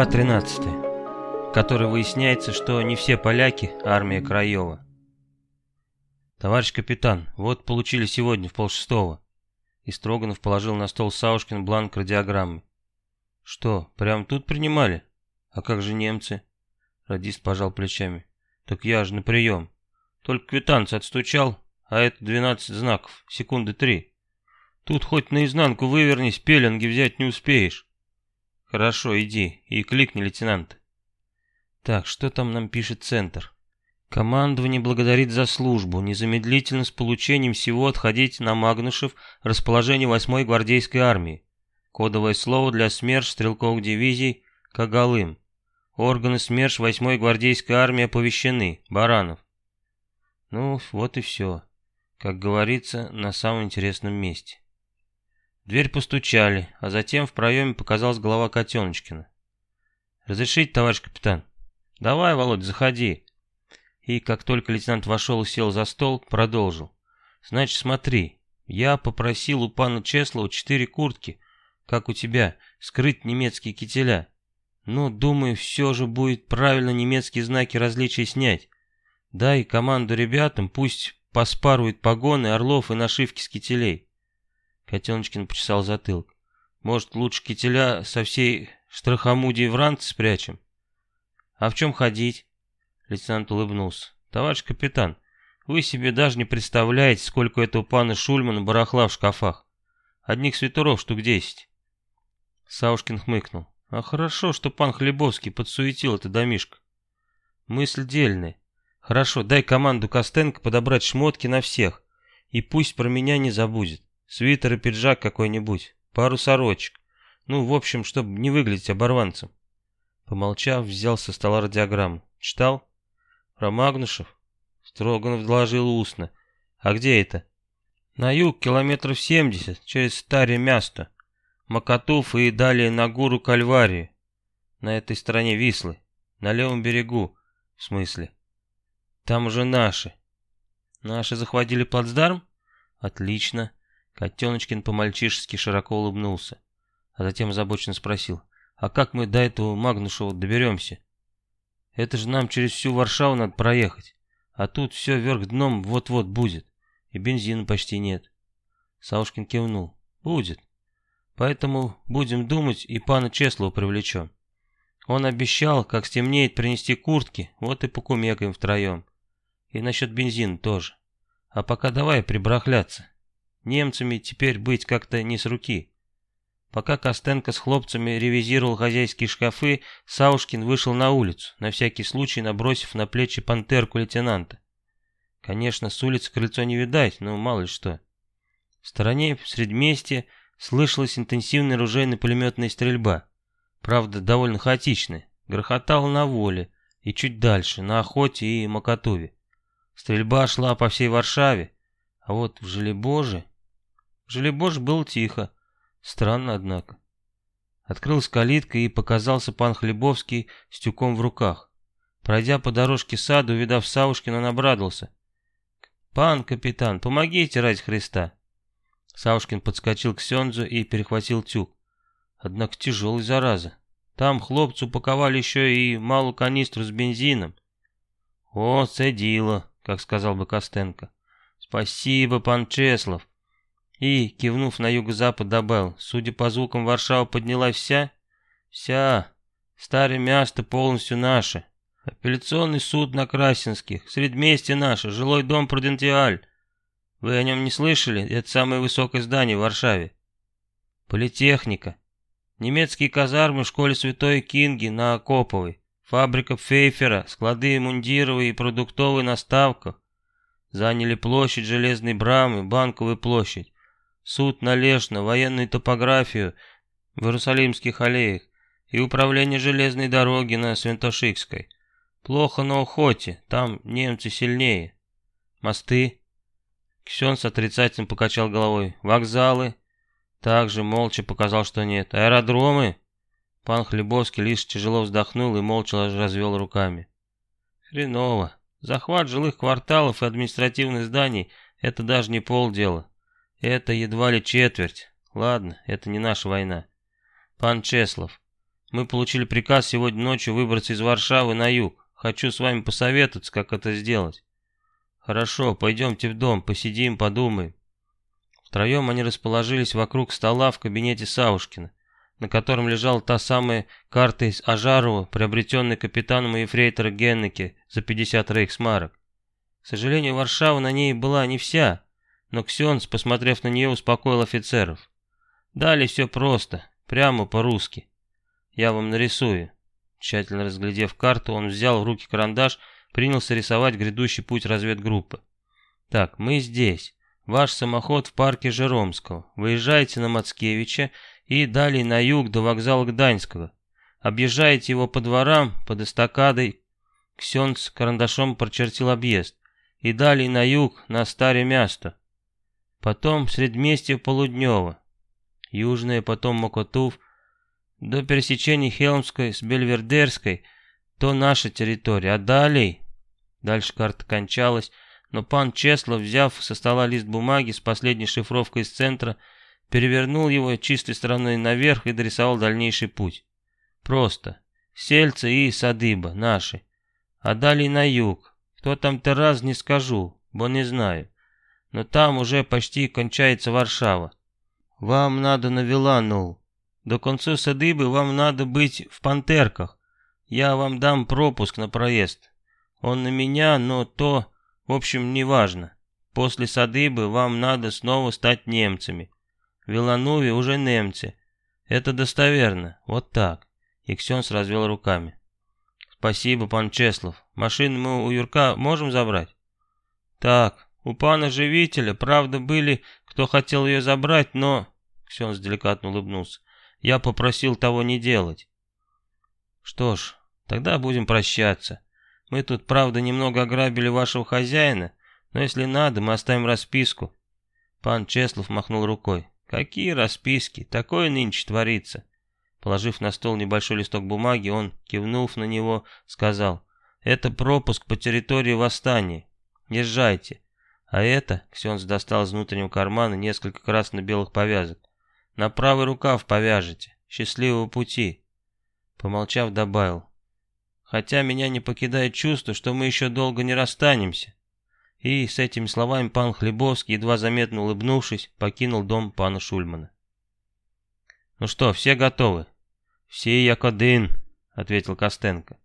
Глава 13, в которой выясняется, что не все поляки – армия Краева. «Товарищ капитан, вот получили сегодня в полшестого». И Строганов положил на стол Саушкин бланк радиограммы. «Что, прямо тут принимали? А как же немцы?» Радист пожал плечами. «Так я же на прием. Только квитанцию отстучал, а это 12 знаков, секунды три. Тут хоть наизнанку вывернись, пеленги взять не успеешь». Хорошо, иди и кликни лейтенанта. Так, что там нам пишет центр? Командование благодарит за службу. Незамедлительно с получением всего отходить на Магнушев расположение 8-й гвардейской армии. Кодовое слово для СМЕРШ стрелковых дивизий Кагалым. Органы СМЕРШ 8-й гвардейской армии оповещены. Баранов. Ну, вот и все. Как говорится, на самом интересном месте дверь постучали, а затем в проеме показалась голова Котеночкина. «Разрешите, товарищ капитан?» «Давай, Володь, заходи». И как только лейтенант вошел и сел за стол, продолжил. «Значит, смотри, я попросил у пана Чеслова четыре куртки, как у тебя, скрыть немецкие кителя. Но, думаю, все же будет правильно немецкие знаки различия снять. Дай команду ребятам, пусть поспаруют погоны орлов и нашивки с кителей. Котеночкин почесал затылок. Может, лучше кителя со всей штрахомудии в ранце спрячем? А в чем ходить? Лейтенант улыбнулся. Товарищ капитан, вы себе даже не представляете, сколько этого пана Шульмана барахла в шкафах. Одних свитеров штук десять. Саушкин хмыкнул. А хорошо, что пан Хлебовский подсуетил это домишко. Мысль дельная. Хорошо, дай команду Костенко подобрать шмотки на всех. И пусть про меня не забудет. Свитер и пиджак какой-нибудь, пару сорочек. Ну, в общем, чтобы не выглядеть оборванцем. Помолчав, взял со стола радиограмму. Читал? Про Магнушев? Строганов доложил устно. А где это? На юг километров семьдесят, через Старое Място. Макатув и далее на гору Кальварию. На этой стороне Вислы. На левом берегу, в смысле. Там уже наши. Наши захватили плацдарм? Отлично. Котеночкин по-мальчишески широко улыбнулся, а затем озабоченно спросил, «А как мы до этого Магнушева доберемся? Это же нам через всю Варшаву надо проехать, а тут все вверх дном вот-вот будет, и бензина почти нет». Саушкин кивнул, «Будет. Поэтому будем думать и пана Чеслова привлечем. Он обещал, как стемнеет, принести куртки, вот и покумекаем втроем. И насчет бензина тоже. А пока давай прибрахляться, Немцами теперь быть как-то не с руки. Пока Костенко с хлопцами ревизировал хозяйские шкафы, Саушкин вышел на улицу, на всякий случай набросив на плечи пантерку лейтенанта. Конечно, с улицы крыльцо не видать, но мало ли что. В стороне, в средместье, слышалась интенсивная ружейно-пулеметная стрельба. Правда, довольно хаотичная. Грохотала на воле и чуть дальше, на охоте и Макатуве. Стрельба шла по всей Варшаве, а вот в Желебоже... В Желебоже было тихо. Странно, однако. Открылась калитка и показался пан Хлебовский с тюком в руках. Пройдя по дорожке сада, увидав Савушкина, он обрадовался. «Пан капитан, помогите ради Христа!» Савушкин подскочил к Сензу и перехватил тюк. Однако тяжелый, зараза. Там хлопцы упаковали еще и малую канистру с бензином. «О, цедило», как сказал бы Костенко. «Спасибо, пан Чеслов. И, кивнув на юго-запад, добавил, судя по звукам, Варшава поднялась вся? Вся. Старое место полностью наше. Апелляционный суд на Красинских, средместье наше, жилой дом Прудентиаль. Вы о нем не слышали? Это самое высокое здание в Варшаве. Политехника. Немецкие казармы в школе Святой Кинги на Окоповой. Фабрика Фейфера, склады мундировой и продуктовой на ставках. Заняли площадь Железной Брамы, Банковую площадь суд на Лешно, военную топографию в Иерусалимских аллеях и управление железной дороги на Святошикской. Плохо на охоте, там немцы сильнее. Мосты. Ксенс отрицательно покачал головой. Вокзалы. Также молча показал, что нет. Аэродромы. Пан Хлебовский лишь тяжело вздохнул и молча развел руками. Хреново. Захват жилых кварталов и административных зданий – это даже не полдела. Это едва ли четверть. Ладно, это не наша война. Пан Чеслов, Мы получили приказ сегодня ночью выбраться из Варшавы на юг. Хочу с вами посоветоваться, как это сделать. Хорошо, пойдемте в дом, посидим, подумаем. Втроем они расположились вокруг стола в кабинете Саушкина, на котором лежала та самая карта из Ажарова, приобретенная капитаном Ефрейтора Геннеке за 50 рейхсмарок. К сожалению, Варшава на ней была не вся, но Ксенс, посмотрев на нее, успокоил офицеров. Далее все просто, прямо по-русски. Я вам нарисую. Тщательно разглядев карту, он взял в руки карандаш, принялся рисовать грядущий путь разведгруппы. Так, мы здесь. Ваш самоход в парке Жеромского. Выезжаете на Мацкевича и далее на юг до вокзала Гданьского. Объезжаете его по дворам, под эстакадой. Ксенц карандашом прочертил объезд. И далее на юг, на Старое место. Потом Средместье Полуднево. Южное, потом Мокотув, до пересечения Хелмской с Бельвердерской, то наша территория, а далее... Дальше карта кончалась, но пан Чеслов, взяв со стола лист бумаги с последней шифровкой из центра, перевернул его чистой стороной наверх и дорисовал дальнейший путь. Просто. Сельцы и Садыба, наши. А далее на юг. Кто там раз не скажу, бо не знаю. Но там уже почти кончается Варшава. Вам надо на Виланул. До конца садыбы вам надо быть в пантерках. Я вам дам пропуск на проезд. Он на меня, но то, в общем, не важно. После садыбы вам надо снова стать немцами. В уже немцы. Это достоверно. Вот так. Иксенс развел руками. Спасибо, пан Чеслов. Машину мы у Юрка можем забрать? Так, у пана Живителя, правда, были, кто хотел ее забрать, но... Ксенс деликатно улыбнулся. Я попросил того не делать. Что ж, тогда будем прощаться. Мы тут, правда, немного ограбили вашего хозяина, но если надо, мы оставим расписку. Пан Чеслов махнул рукой. Какие расписки? Такое нынче творится. Положив на стол небольшой листок бумаги, он, кивнув на него, сказал, «Это пропуск по территории восстания. Езжайте». А это, Ксенс достал из внутреннего кармана несколько красно-белых повязок. На правый рукав повяжете. Счастливого пути. Помолчав, добавил. Хотя меня не покидает чувство, что мы еще долго не расстанемся. И с этими словами пан Хлебовский, едва заметно улыбнувшись, покинул дом пана Шульмана. «Ну что, все готовы?» «Все як один», — ответил Костенко.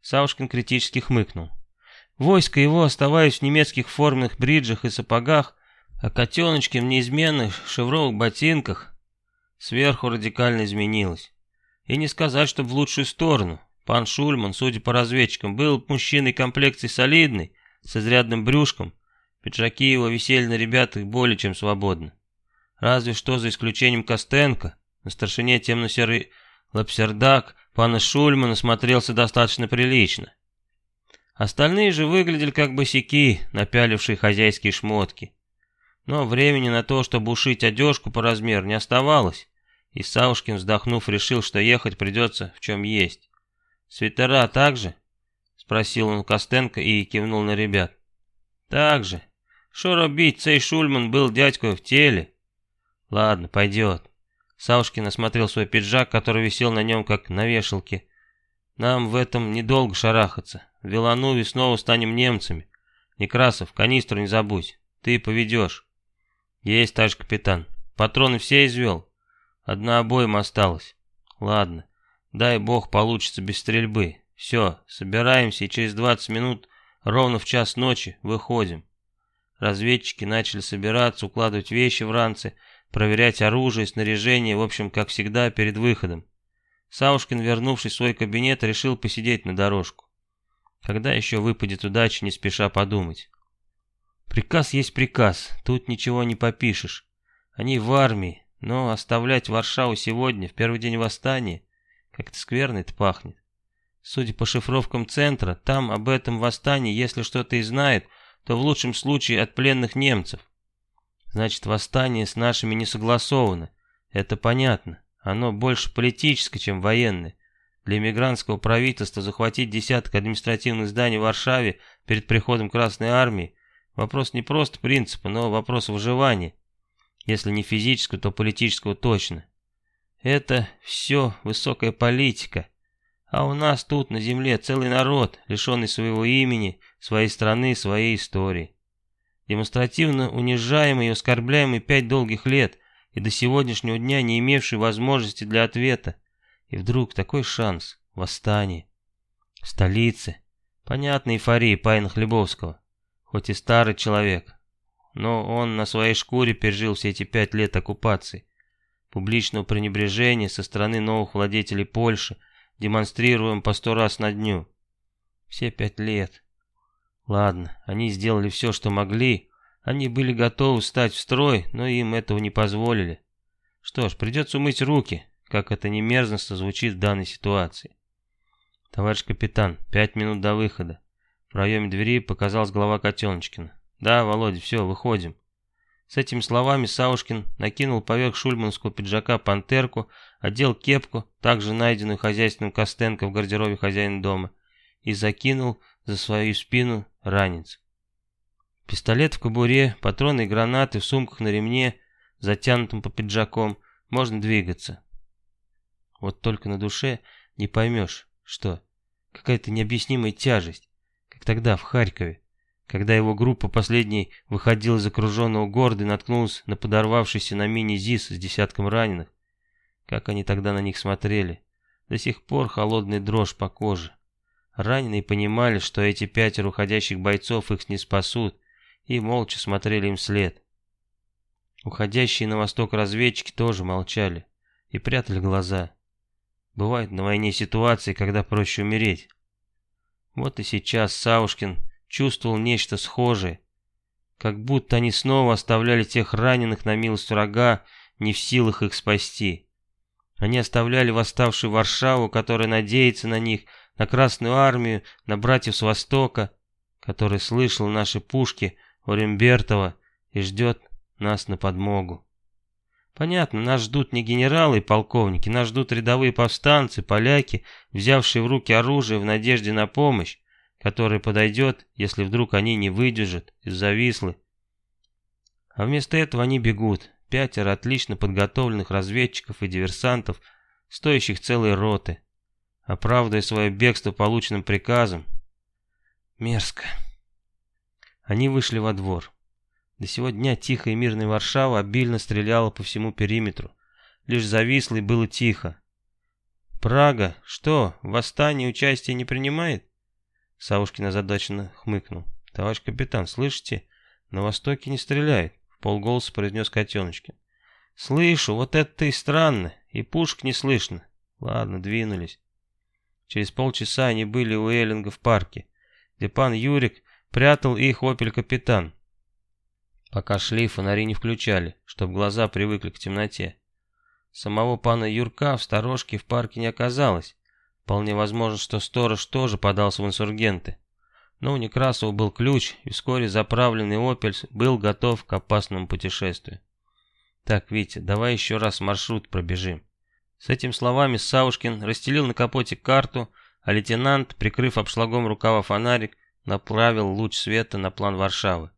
Савушкин критически хмыкнул. Войско его, оставаясь в немецких форменных бриджах и сапогах, а котеночки в неизменных шевровых ботинках, сверху радикально изменилось. И не сказать, что в лучшую сторону. Пан Шульман, судя по разведчикам, был мужчиной комплекции солидный, с изрядным брюшком. Пиджаки его висели на ребятах более чем свободно. Разве что за исключением Костенко, на старшине темно-серый лапсердак пана Шульмана смотрелся достаточно прилично. Остальные же выглядели как босики, напялившие хозяйские шмотки. Но времени на то, чтобы ушить одежку по размеру, не оставалось. И Саушкин, вздохнув, решил, что ехать придется в чем есть. «Свитера также?» — спросил он Костенко и кивнул на ребят. «Так же. Шо цей Шульман был дядькой в теле?» «Ладно, пойдет». Саушкин осмотрел свой пиджак, который висел на нем, как на вешалке. «Нам в этом недолго шарахаться. В Вилануве снова станем немцами. Некрасов, канистру не забудь. Ты поведешь». «Есть, товарищ капитан. Патроны все извел?» Одна обоим осталась. Ладно, дай бог получится без стрельбы. Все, собираемся и через 20 минут, ровно в час ночи, выходим. Разведчики начали собираться, укладывать вещи в ранцы, проверять оружие, снаряжение, в общем, как всегда, перед выходом. Саушкин, вернувшись в свой кабинет, решил посидеть на дорожку. Когда еще выпадет удача, не спеша подумать. Приказ есть приказ, тут ничего не попишешь. Они в армии, но оставлять Варшаву сегодня, в первый день восстания, как-то скверно это пахнет. Судя по шифровкам центра, там об этом восстании, если что-то и знает, то в лучшем случае от пленных немцев. Значит, восстание с нашими не согласовано. Это понятно. Оно больше политическое, чем военное. Для эмигрантского правительства захватить десяток административных зданий в Варшаве перед приходом Красной Армии – вопрос не просто принципа, но вопрос выживания. Если не физического, то политического точно. Это все высокая политика. А у нас тут на земле целый народ, лишенный своего имени, своей страны, своей истории. Демонстративно унижаемый и оскорбляемый пять долгих лет и до сегодняшнего дня не имевший возможности для ответа. И вдруг такой шанс, восстание. В столице. Понятно эйфории Павина Хлебовского. Хоть и старый человек, но он на своей шкуре пережил все эти пять лет оккупации. Публичного пренебрежения со стороны новых владетелей Польши, демонстрируем по сто раз на дню. Все пять лет. Ладно, они сделали все, что могли. Они были готовы встать в строй, но им этого не позволили. Что ж, придется умыть руки, как это не мерзостно звучит в данной ситуации. Товарищ капитан, пять минут до выхода. В проеме двери показалась голова Котеночкина. «Да, Володя, все, выходим». С этими словами Саушкин накинул поверх шульманского пиджака пантерку, одел кепку, также найденную хозяйственным Костенко в гардеробе хозяина дома, и закинул за свою спину ранец. Пистолет в кобуре, патроны и гранаты в сумках на ремне, затянутым по пиджаком, можно двигаться. Вот только на душе не поймешь, что. Какая-то необъяснимая тяжесть, как тогда в Харькове. Когда его группа последней выходила из окруженного города и наткнулась на подорвавшийся на мини-ЗИС с десятком раненых, как они тогда на них смотрели. До сих пор холодная дрожь по коже. Раненые понимали, что эти пятеро уходящих бойцов их не спасут, и молча смотрели им вслед. Уходящие на восток разведчики тоже молчали и прятали глаза. Бывают на войне ситуации, когда проще умереть. Вот и сейчас Саушкин чувствовал нечто схожее. Как будто они снова оставляли тех раненых на милость врага, не в силах их спасти. Они оставляли восставшую Варшаву, которая надеется на них, на Красную Армию, на братьев с Востока, который слышал наши пушки Орембертова и ждет нас на подмогу. Понятно, нас ждут не генералы и полковники, нас ждут рядовые повстанцы, поляки, взявшие в руки оружие в надежде на помощь, который подойдет, если вдруг они не выдержат и завислы. А вместо этого они бегут, пятеро отлично подготовленных разведчиков и диверсантов, стоящих целой роты, оправдывая свое бегство полученным приказом. Мерзко. Они вышли во двор. До сего дня тихая и мирная Варшава обильно стреляла по всему периметру. Лишь зависло и было тихо. Прага, что, в восстании участия не принимает? Савушкин озадаченно хмыкнул. «Товарищ капитан, слышите? На востоке не стреляет», — в полголоса произнес Котеночкин. «Слышу, вот это и странно, и пушек не слышно. Ладно, двинулись». Через полчаса они были у Эллинга в парке, где пан Юрик прятал их опель-капитан. Пока шли, фонари не включали, чтобы глаза привыкли к темноте. Самого пана Юрка в сторожке в парке не оказалось. Вполне возможно, что сторож тоже подался в инсургенты. Но у Некрасова был ключ, и вскоре заправленный «Опель» был готов к опасному путешествию. «Так, Витя, давай еще раз маршрут пробежим». С этими словами Саушкин расстелил на капоте карту, а лейтенант, прикрыв обшлагом рукава фонарик, направил луч света на план Варшавы.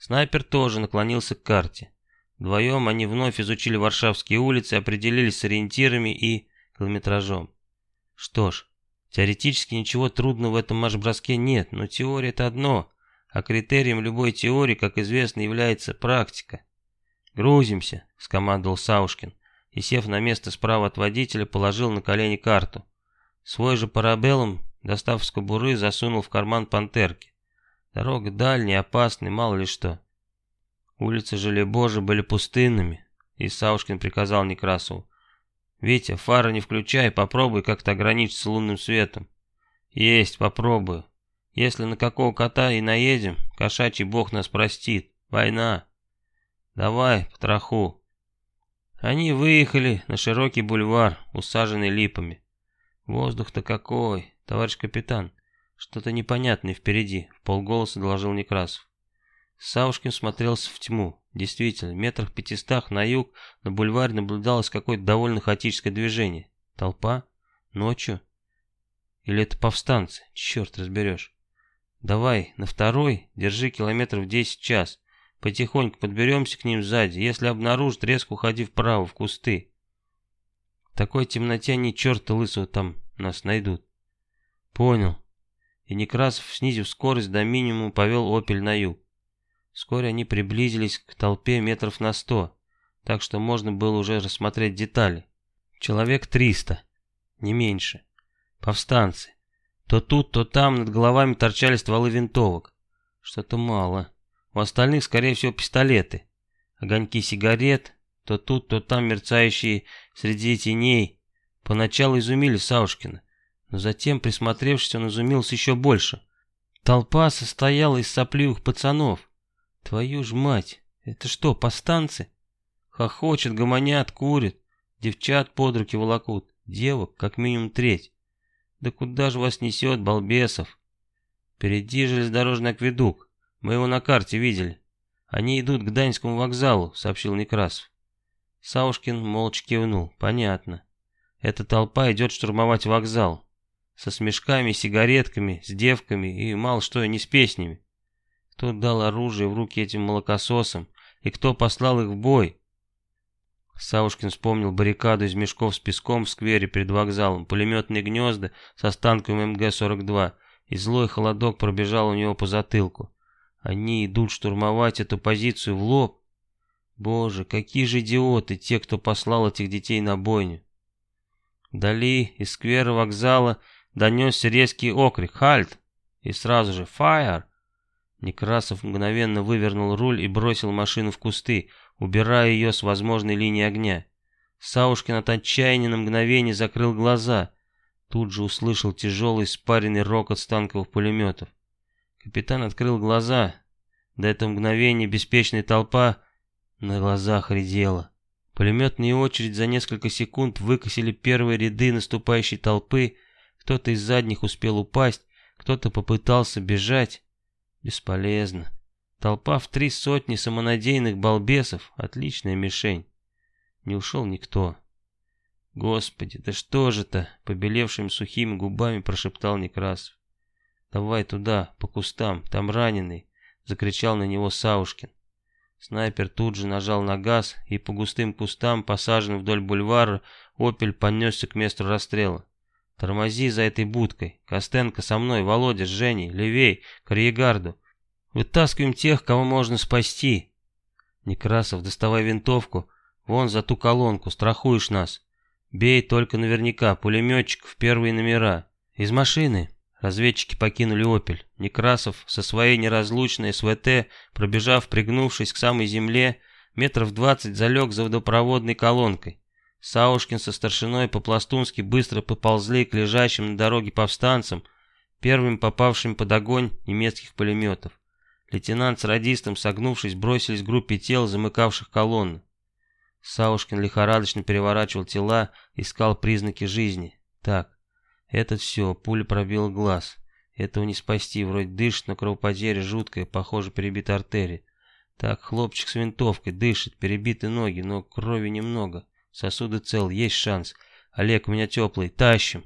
Снайпер тоже наклонился к карте. Вдвоем они вновь изучили варшавские улицы, определились с ориентирами и километражом. Что ж, теоретически ничего трудного в этом марш-броске нет, но теория это одно, а критерием любой теории, как известно, является практика. «Грузимся», — скомандовал Саушкин, и, сев на место справа от водителя, положил на колени карту. Свой же парабеллум, достав с кобуры, засунул в карман пантерки. Дорога дальняя, опасная, мало ли что. Улицы Желебожи были пустынными, и Саушкин приказал Некрасову. Витя, фары не включай, попробуй как-то ограничиться лунным светом. Есть, попробую. Если на какого кота и наедем, кошачий бог нас простит. Война. Давай, потроху. Они выехали на широкий бульвар, усаженный липами. Воздух-то какой, товарищ капитан. Что-то непонятное впереди, полголоса доложил Некрасов. Саушкин смотрелся в тьму. Действительно, в метрах пятистах на юг на бульваре наблюдалось какое-то довольно хаотическое движение. Толпа? Ночью? Или это повстанцы? Черт разберешь. Давай, на второй, держи километров 10 час. Потихоньку подберемся к ним сзади. Если обнаружат, резко уходи вправо, в кусты. В такой темноте они черта лысого там нас найдут. Понял. И Некрасов, снизив скорость до минимума, повел «Опель» на юг. Вскоре они приблизились к толпе метров на сто, так что можно было уже рассмотреть детали. Человек триста, не меньше. Повстанцы. То тут, то там над головами торчали стволы винтовок. Что-то мало. У остальных, скорее всего, пистолеты. Огоньки сигарет, то тут, то там мерцающие среди теней. Поначалу изумили Саушкина, но затем, присмотревшись, он изумился еще больше. Толпа состояла из сопливых пацанов. Твою ж мать, это что, повстанцы? Хохочет, гомонят, курят, девчат под руки волокут, девок как минимум треть. Да куда же вас несет, балбесов? Впереди железнодорожный акведук, мы его на карте видели. Они идут к Даньскому вокзалу, сообщил Некрасов. Саушкин молча кивнул, понятно. Эта толпа идет штурмовать вокзал. Со смешками, сигаретками, с девками и мало что не с песнями. Кто дал оружие в руки этим молокососам и кто послал их в бой? Савушкин вспомнил баррикаду из мешков с песком в сквере перед вокзалом, пулеметные гнезда с останками МГ-42, и злой холодок пробежал у него по затылку. Они идут штурмовать эту позицию в лоб. Боже, какие же идиоты те, кто послал этих детей на бойню. Вдали из сквера вокзала донесся резкий окрик «Хальт!» и сразу же «Фаер!». Некрасов мгновенно вывернул руль и бросил машину в кусты, убирая ее с возможной линии огня. Саушкин от отчаяния на мгновение закрыл глаза. Тут же услышал тяжелый спаренный рокот станковых пулеметов. Капитан открыл глаза. До этого мгновения беспечная толпа на глазах редела. Пулеметные очередь за несколько секунд выкосили первые ряды наступающей толпы. Кто-то из задних успел упасть, кто-то попытался бежать. Бесполезно. Толпа в три сотни самонадеянных балбесов — отличная мишень. Не ушел никто. «Господи, да что же-то?» — побелевшими сухими губами прошептал Некрасов. «Давай туда, по кустам, там раненый!» — закричал на него Саушкин. Снайпер тут же нажал на газ, и по густым кустам, посаженным вдоль бульвара, «Опель» понесся к месту расстрела. «Тормози за этой будкой! Костенко со мной, Володя с Женей, левей, к Риегарду! Вытаскиваем тех, кого можно спасти!» Некрасов, доставай винтовку, вон за ту колонку, страхуешь нас. Бей только наверняка, пулеметчик в первые номера. Из машины!» Разведчики покинули «Опель». Некрасов со своей неразлучной СВТ, пробежав, пригнувшись к самой земле, метров двадцать залег за водопроводной колонкой. Саушкин со старшиной по-пластунски быстро поползли к лежащим на дороге повстанцам, первым попавшим под огонь немецких пулеметов. Лейтенант с радистом, согнувшись, бросились к группе тел, замыкавших колонну. Саушкин лихорадочно переворачивал тела, искал признаки жизни. Так, это все, пуля пробила глаз. Этого не спасти, вроде дышит, но кровопотеря жуткая, похоже, перебита артерия. Так, хлопчик с винтовкой, дышит, перебиты ноги, но крови немного. Сосуды цел, есть шанс. Олег, у меня теплый, тащим.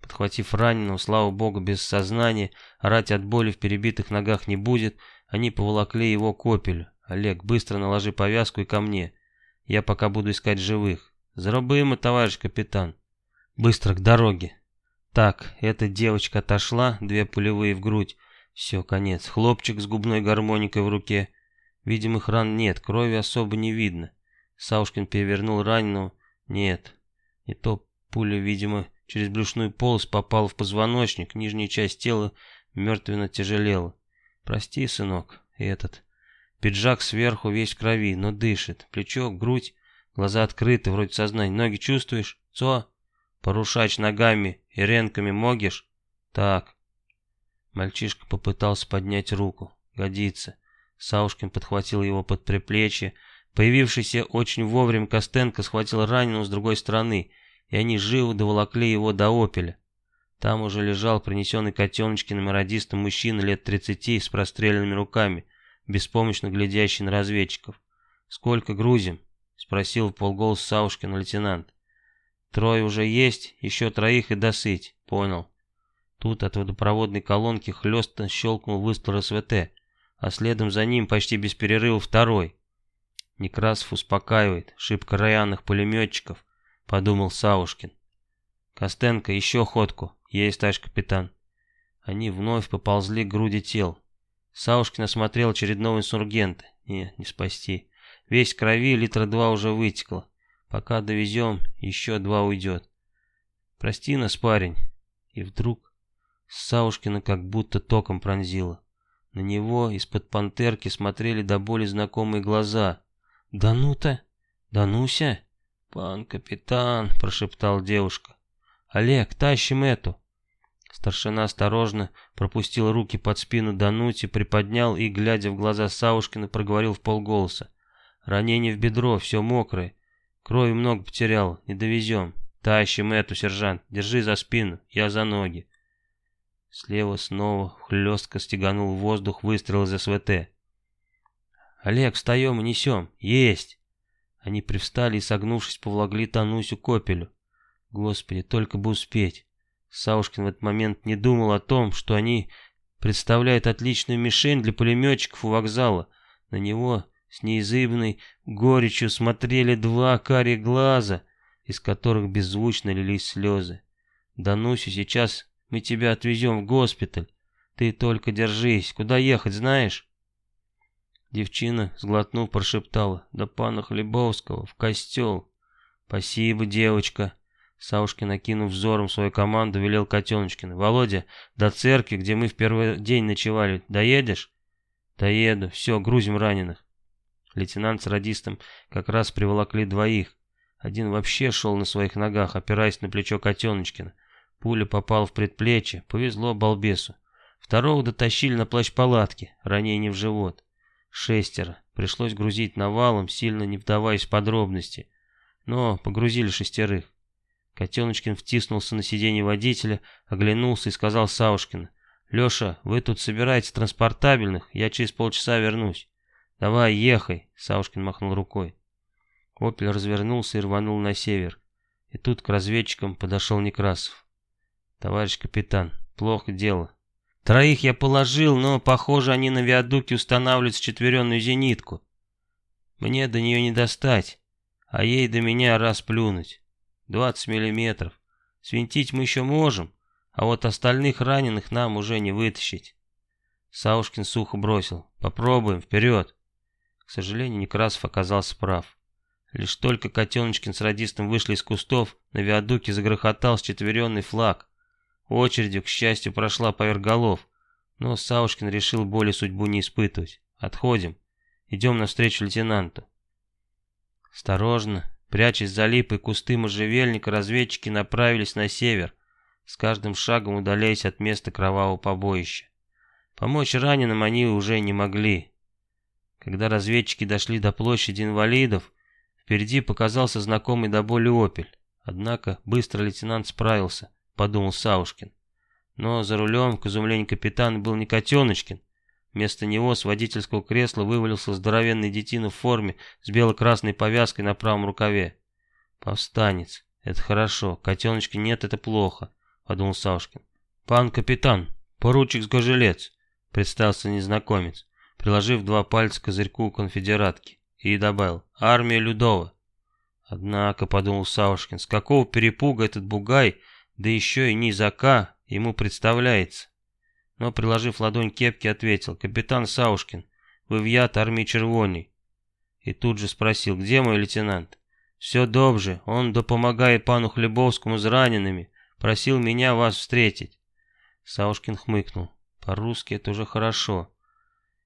Подхватив раненого, слава богу, без сознания, орать от боли в перебитых ногах не будет, они поволокли его к опелю. Олег, быстро наложи повязку и ко мне. Я пока буду искать живых. Заробимо, товарищ капитан. Быстро к дороге. Так, эта девочка отошла, две пулевые в грудь. Все, конец. Хлопчик с губной гармоникой в руке. Видимых ран нет, крови особо не видно. Саушкин перевернул раненого. Нет, не то пуля, видимо, через брюшную полость попала в позвоночник, нижняя часть тела мертвенно тяжелела. Прости, сынок, этот. Пиджак сверху весь в крови, но дышит. Плечо, грудь, глаза открыты, вроде сознания. Ноги чувствуешь? Цо? Порушач ногами и ренками могешь? Так. Мальчишка попытался поднять руку. Годится. Саушкин подхватил его под приплечье. Появившийся очень вовремя Костенко схватил раненого с другой стороны, и они живо доволокли его до опеля. Там уже лежал принесенный котеночкиным радистом мужчина лет тридцати с простреленными руками, беспомощно глядящий на разведчиков. «Сколько грузим?» — спросил в полголоса Саушкин лейтенант. Трое уже есть, еще троих и досыть. Понял. Тут от водопроводной колонки хлестно щелкнул выстрел СВТ, а следом за ним почти без перерыва второй. Некрасов успокаивает, шибко районных пулеметчиков. подумал Саушкин. Костенко, еще ходку. Есть, товарищ капитан. Они вновь поползли к груди тел. Саушкин осмотрел очередного инсургента. Не, не спасти. Весь крови литра два уже вытекло. Пока довезем, еще два уйдет. Прости нас, парень. И вдруг Саушкина как будто током пронзило. На него из-под пантерки смотрели до боли знакомые глаза. «Да ну-то! Да нуся!» «Пан капитан!» — прошептал девушка. «Олег, тащим эту!» Старшина осторожно пропустил руки под спину Данути, приподнял и, глядя в глаза Саушкина, проговорил в полголоса. «Ранение в бедро, все мокрое. Крови много потерял, не довезем. Тащим эту, сержант, держи за спину, я за ноги». Слева снова хлестко стеганул воздух выстрел из СВТ. «Олег, встаем и несем! Есть!» Они привстали и, согнувшись, повлагли Танусю копелю. Господи, только бы успеть. Саушкин в этот момент не думал о том, что они представляют отличную мишень для пулеметчиков у вокзала. На него с неизыбной горечью смотрели два карие глаза, из которых беззвучно лились слезы. «Данусю, сейчас мы тебя отвезем в госпиталь. Ты только держись. Куда ехать, знаешь?» Девчина, сглотнув, прошептала. «Да пана Хлебовского, в костел». «Спасибо, девочка». Саушкин, накинув взором свою команду, велел Котеночкину. «Володя, до церкви, где мы в первый день ночевали, доедешь?» «Доеду. Все, грузим раненых». Лейтенант с радистом как раз приволокли двоих. Один вообще шел на своих ногах, опираясь на плечо Котеночкина. Пуля попала в предплечье, повезло балбесу. Второго дотащили на плащ палатки, ранение в живот. Шестеро. Пришлось грузить навалом, сильно не вдаваясь в подробности. Но погрузили шестерых. Котеночкин втиснулся на сиденье водителя, оглянулся и сказал Саушкину. «Леша, вы тут собираете транспортабельных, я через полчаса вернусь». «Давай, ехай», — Саушкин махнул рукой. Опель развернулся и рванул на север. И тут к разведчикам подошел Некрасов. «Товарищ капитан, плохо дело. Троих я положил, но, похоже, они на виадуке устанавливают счетверенную зенитку. Мне до нее не достать, а ей до меня раз плюнуть. 20 миллиметров. Свинтить мы еще можем, а вот остальных раненых нам уже не вытащить. Саушкин сухо бросил. Попробуем, вперед. К сожалению, Некрасов оказался прав. Лишь только Котеночкин с радистом вышли из кустов, на виадуке загрохотал счетверенный флаг. Очередью, к счастью, прошла поверх голов, но Саушкин решил более судьбу не испытывать. Отходим. Идем навстречу лейтенанту. Осторожно, прячась за липой кусты можжевельника, разведчики направились на север, с каждым шагом удаляясь от места кровавого побоища. Помочь раненым они уже не могли. Когда разведчики дошли до площади инвалидов, впереди показался знакомый до боли опель. Однако быстро лейтенант справился подумал Саушкин. Но за рулем, к изумлению капитана, был не Котеночкин. Вместо него с водительского кресла вывалился здоровенный детина в форме с бело-красной повязкой на правом рукаве. «Повстанец. Это хорошо. Котеночки нет, это плохо», — подумал Саушкин. «Пан капитан, поручик Сгожелец», — представился незнакомец, приложив два пальца к козырьку конфедератки, и добавил «Армия Людова». Однако, подумал Саушкин, с какого перепуга этот бугай да еще и низака ему представляется. Но, приложив ладонь к кепке, ответил, «Капитан Саушкин, вы в яд армии Червоней». И тут же спросил, где мой лейтенант? «Все добже, он допомагает пану Хлебовскому с ранеными, просил меня вас встретить». Саушкин хмыкнул, «По-русски это уже хорошо.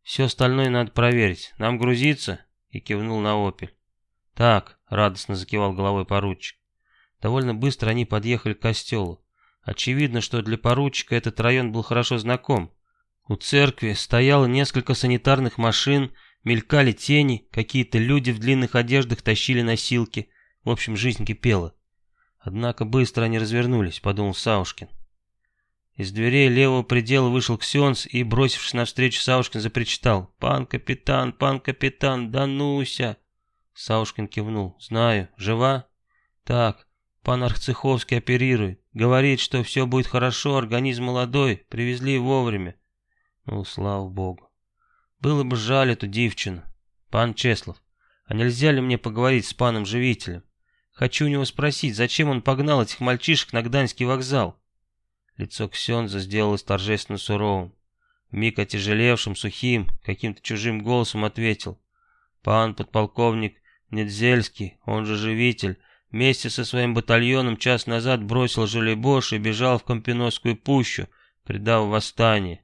Все остальное надо проверить. Нам грузиться?» И кивнул на опель. «Так», — радостно закивал головой поручик. Довольно быстро они подъехали к костелу. Очевидно, что для поручика этот район был хорошо знаком. У церкви стояло несколько санитарных машин, мелькали тени, какие-то люди в длинных одеждах тащили носилки. В общем, жизнь кипела. Однако быстро они развернулись, подумал Саушкин. Из дверей левого предела вышел Ксенс и, бросившись навстречу, Саушкин запричитал. «Пан капитан, пан капитан, Дануся!» Саушкин кивнул. «Знаю. Жива?» «Так, Пан Арцеховский оперирует. Говорит, что все будет хорошо, организм молодой, привезли вовремя. Ну, слава богу. Было бы жаль эту девчину. Пан Чеслов, а нельзя ли мне поговорить с паном Живителем? Хочу у него спросить, зачем он погнал этих мальчишек на Гданьский вокзал?» Лицо Ксенза сделалось торжественно суровым. Миг отяжелевшим, сухим, каким-то чужим голосом ответил. «Пан подполковник Недзельский, он же живитель, вместе со своим батальоном час назад бросил Желебош и бежал в Компиносскую пущу, предав восстание.